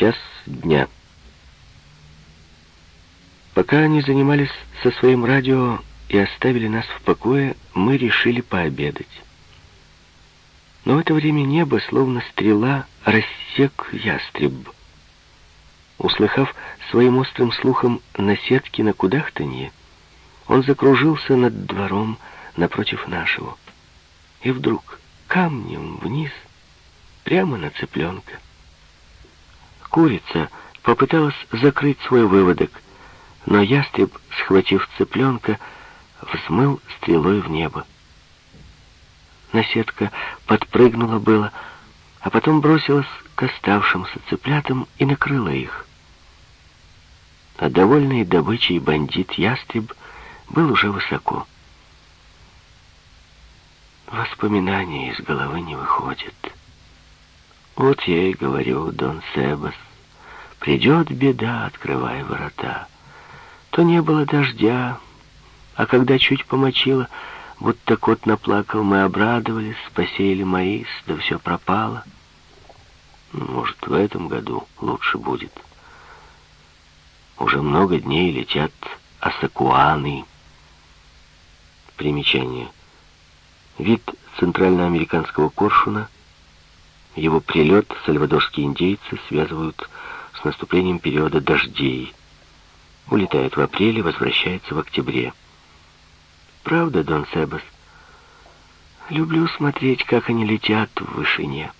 Час дня. Пока они занимались со своим радио и оставили нас в покое, мы решили пообедать. Но в это время небо, словно стрела, рассек ястреб. Услыхав своим острым слухом наседки на кудахтанье, он закружился над двором напротив нашего. И вдруг камнем вниз, прямо на цыпленка. Курица попыталась закрыть свой выводок, но ястреб, схватив цыпленка, взмыл стрелой в небо. Наседка подпрыгнула было, а потом бросилась к оставшимся цыплятам и накрыла их. А довольный добычей бандит Ястреб был уже высоко. Воспоминания из головы не выходят. Вот я и говорю, Дон Себас, придет беда, открывай ворота. То не было дождя, а когда чуть помочило, будто кот наплакал, мы обрадовались, посеяли маис, да все пропало. Может, в этом году лучше будет. Уже много дней летят асакуаны. Примечание. Вид центральноамериканского коршуна, его прилет сальвадорские индейцы связывают с наступлением периода дождей. Улетает в апреле, возвращается в октябре. Правда, Дон Себас? Люблю смотреть, как они летят в вышине.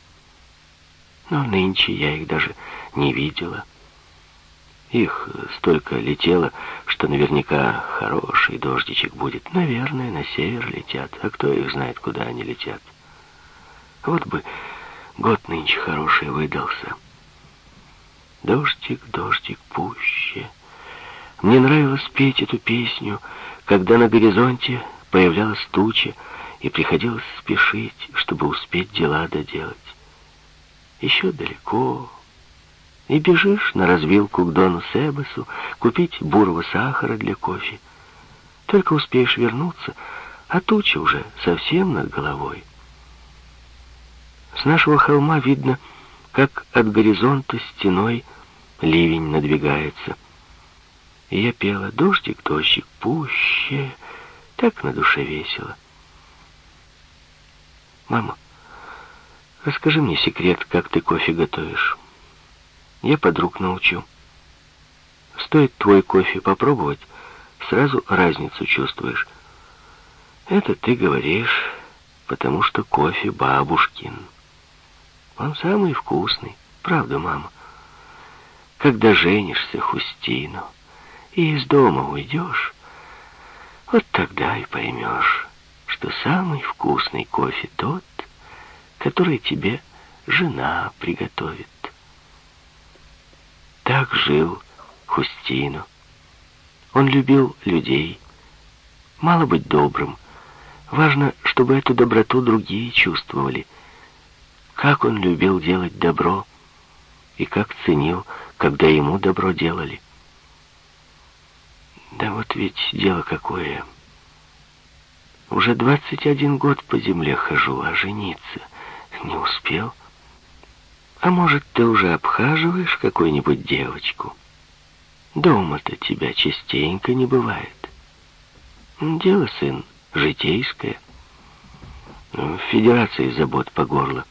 Но нынче я их даже не видела. Их столько летело, что наверняка хороший дождичек будет. Наверное, на север летят, а кто их знает, куда они летят. Вот бы год нынче хороший выдался. Дождик, дождик, пуще. Мне нравилось петь эту песню, когда на горизонте появлялась туча, и приходилось спешить, чтобы успеть дела доделать. Еще далеко, и бежишь на развилку к Дону Себасу купить бурого сахара для кофе. Только успеешь вернуться, а туча уже совсем над головой. С нашего холма видно, как от горизонта стеной ливень надвигается. И я пела «Дождик, дождик, пуще», так на душе весело. «Мама, расскажи мне секрет, как ты кофе готовишь». Я подруг научу. Стоит твой кофе попробовать, сразу разницу чувствуешь. Это ты говоришь, потому что кофе бабушкин. Он самый вкусный, правда, мама? Когда женишься, Хустину, и из дома уйдешь, вот тогда и поймешь, что самый вкусный кофе тот, который тебе жена приготовит. Так жил Хустино. Он любил людей. Мало быть добрым. Важно, чтобы эту доброту другие чувствовали. Как он любил делать добро и как ценил, когда ему добро делали. Да вот ведь дело какое. Уже 21 год по земле хожу, а жениться не успел. А может, ты уже обхаживаешь какую-нибудь девочку? Дома-то тебя частенько не бывает. Дело, сын, житейское. В федерации забот по горло.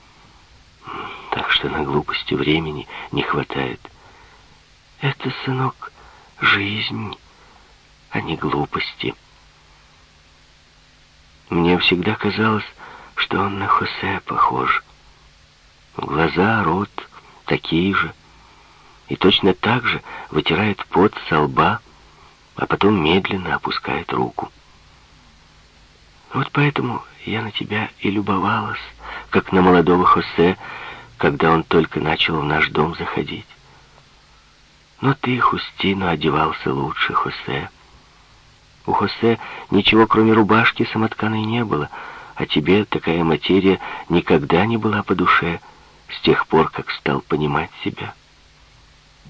Так что на глупости времени не хватает. Это, сынок, жизнь, а не глупости. Мне всегда казалось, что он на Хосе похож. Глаза, рот такие же. И точно так же вытирает пот со лба, а потом медленно опускает руку. Вот поэтому я на тебя и любовалась, как на молодого Хосе, когда он только начал в наш дом заходить. Но ты, Хустину, одевался лучше Хосе. У Хосе ничего, кроме рубашки самотканой, не было, а тебе такая материя никогда не была по душе — с тех пор, как стал понимать себя.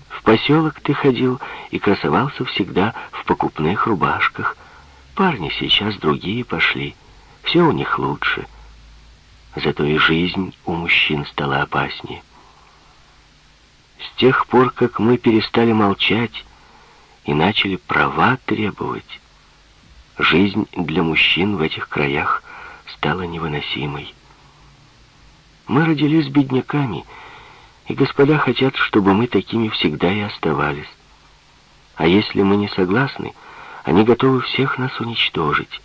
В поселок ты ходил и красовался всегда в покупных рубашках. Парни сейчас другие пошли, все у них лучше. Зато и жизнь у мужчин стала опаснее. С тех пор, как мы перестали молчать и начали права требовать, жизнь для мужчин в этих краях стала невыносимой. Мы родились бедняками, и господа хотят, чтобы мы такими всегда и оставались. А если мы не согласны, они готовы всех нас уничтожить.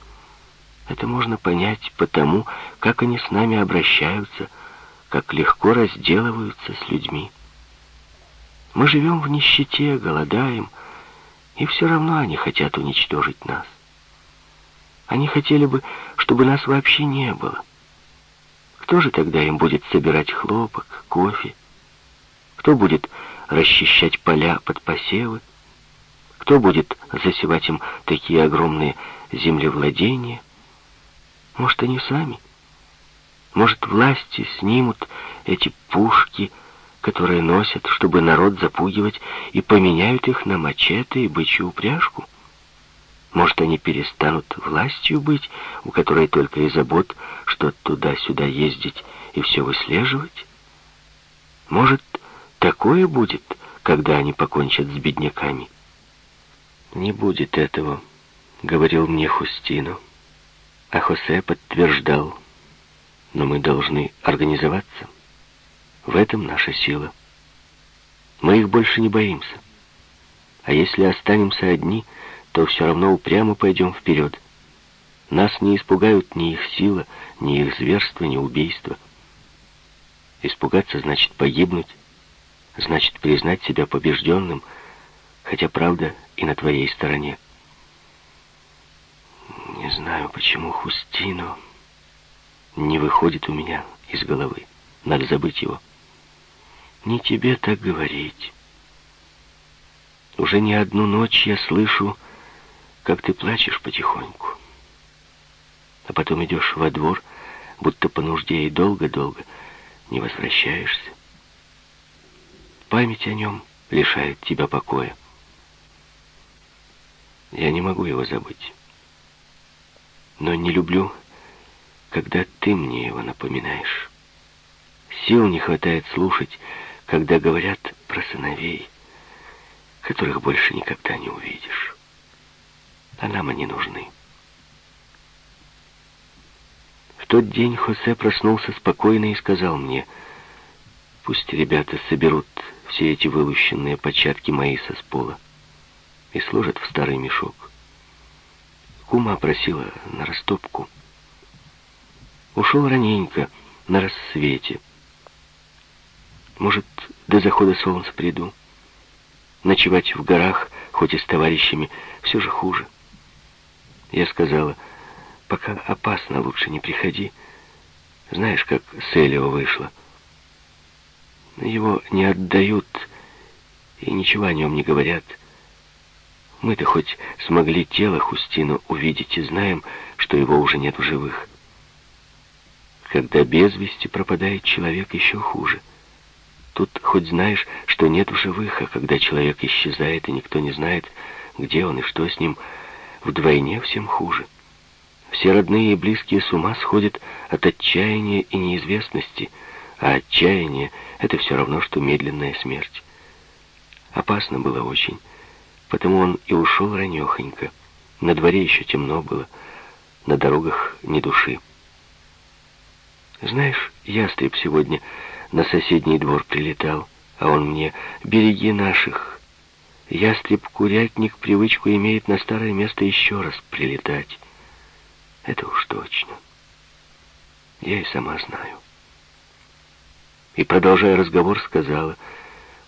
Это можно понять потому, как они с нами обращаются, как легко разделываются с людьми. Мы живем в нищете, голодаем, и все равно они хотят уничтожить нас. Они хотели бы, чтобы нас вообще не было. Кто же тогда им будет собирать хлопок, кофе? Кто будет расчищать поля под посевы? Кто будет засевать им такие огромные землевладения? Может, они сами? Может, власти снимут эти пушки, которые носят, чтобы народ запугивать, и поменяют их на мачете и бычью упряжку? Может, они перестанут властью быть, у которой только и забот, что туда-сюда ездить и все выслеживать? Может, такое будет, когда они покончат с бедняками? Не будет этого, говорил мне Хустино. А Хосе подтверждал, но мы должны организоваться. В этом наша сила. Мы их больше не боимся. А если останемся одни, то все равно упрямо пойдем вперед. Нас не испугают ни их сила, ни их зверство, ни убийство. Испугаться значит погибнуть, значит признать себя побежденным, хотя правда и на твоей стороне. Знаю, почему Хустино не выходит у меня из головы. Надо забыть его. Не тебе так говорить. Уже не одну ночь я слышу, как ты плачешь потихоньку. А потом идешь во двор, будто по нужде и долго-долго не возвращаешься. Память о нем лишает тебя покоя. Я не могу его забыть. Но не люблю, когда ты мне его напоминаешь. Сил не хватает слушать, когда говорят про сыновей, которых больше никогда не увидишь а нам они нужны. В тот день Хосе проснулся спокойно и сказал мне, пусть ребята соберут все эти вылущенные початки маиса с пола и сложат в старый мешок. Кума просила на растопку. Ушел раненько, на рассвете. Может, до захода солнца приду. Ночевать в горах, хоть и с товарищами, все же хуже. Я сказала, пока опасно, лучше не приходи. Знаешь, как с Элио вышло. Его не отдают и ничего о нем не говорят. Мы-то хоть смогли тело Хустину увидеть и знаем, что его уже нет в живых. Когда без вести пропадает человек, еще хуже. Тут хоть знаешь, что нет в живых, а когда человек исчезает, и никто не знает, где он и что с ним, вдвойне всем хуже. Все родные и близкие с ума сходят от отчаяния и неизвестности, а отчаяние — это все равно, что медленная смерть. Опасно было очень, потому он и ушел ранехонько. На дворе еще темно было, на дорогах ни души. Знаешь, ястреб сегодня на соседний двор прилетал, а он мне «береги наших, Ястреб-курятник привычку имеет на старое место еще раз прилетать. Это уж точно. Я и сама знаю. И, продолжая разговор, сказала,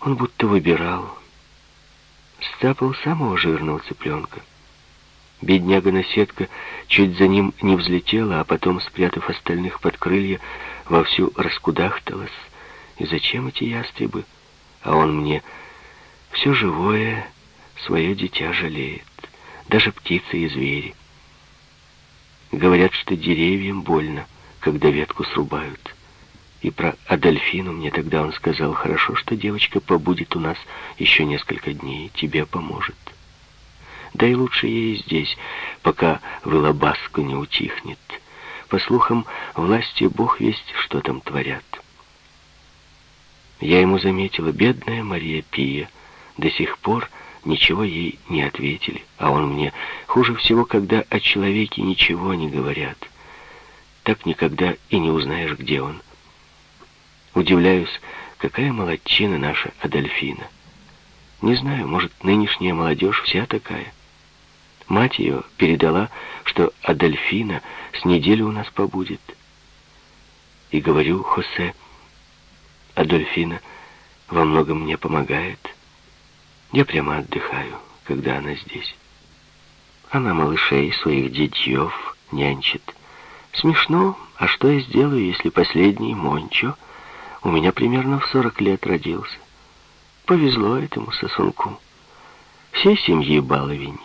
он будто выбирал. Сцапал самого жирного цыпленка. Бедняга-наседка чуть за ним не взлетела, а потом, спрятав остальных под крылья, вовсю раскудахталась. И зачем эти ястребы? А он мне все живое свое дитя жалеет, даже птицы и звери. Говорят, что деревьям больно, когда ветку срубают. И про Адольфину мне тогда он сказал, хорошо, что девочка побудет у нас еще несколько дней, тебе поможет. Да и лучше ей здесь, пока Вылобаску не утихнет. По слухам, власти Бог весть, что там творят. Я ему заметила, бедная Мария Пия, до сих пор ничего ей не ответили, а он мне хуже всего, когда о человеке ничего не говорят. Так никогда и не узнаешь, где он. Удивляюсь, какая молодчина наша Адольфина. Не знаю, может, нынешняя молодежь вся такая. Мать ее передала, что Адольфина с неделю у нас побудет. И говорю Хосе, Адольфина во многом мне помогает. Я прямо отдыхаю, когда она здесь. Она малышей своих детьев нянчит. Смешно, а что я сделаю, если последний Мончо у меня примерно в сорок лет родился? Повезло этому сосунку. Все семьи баловень.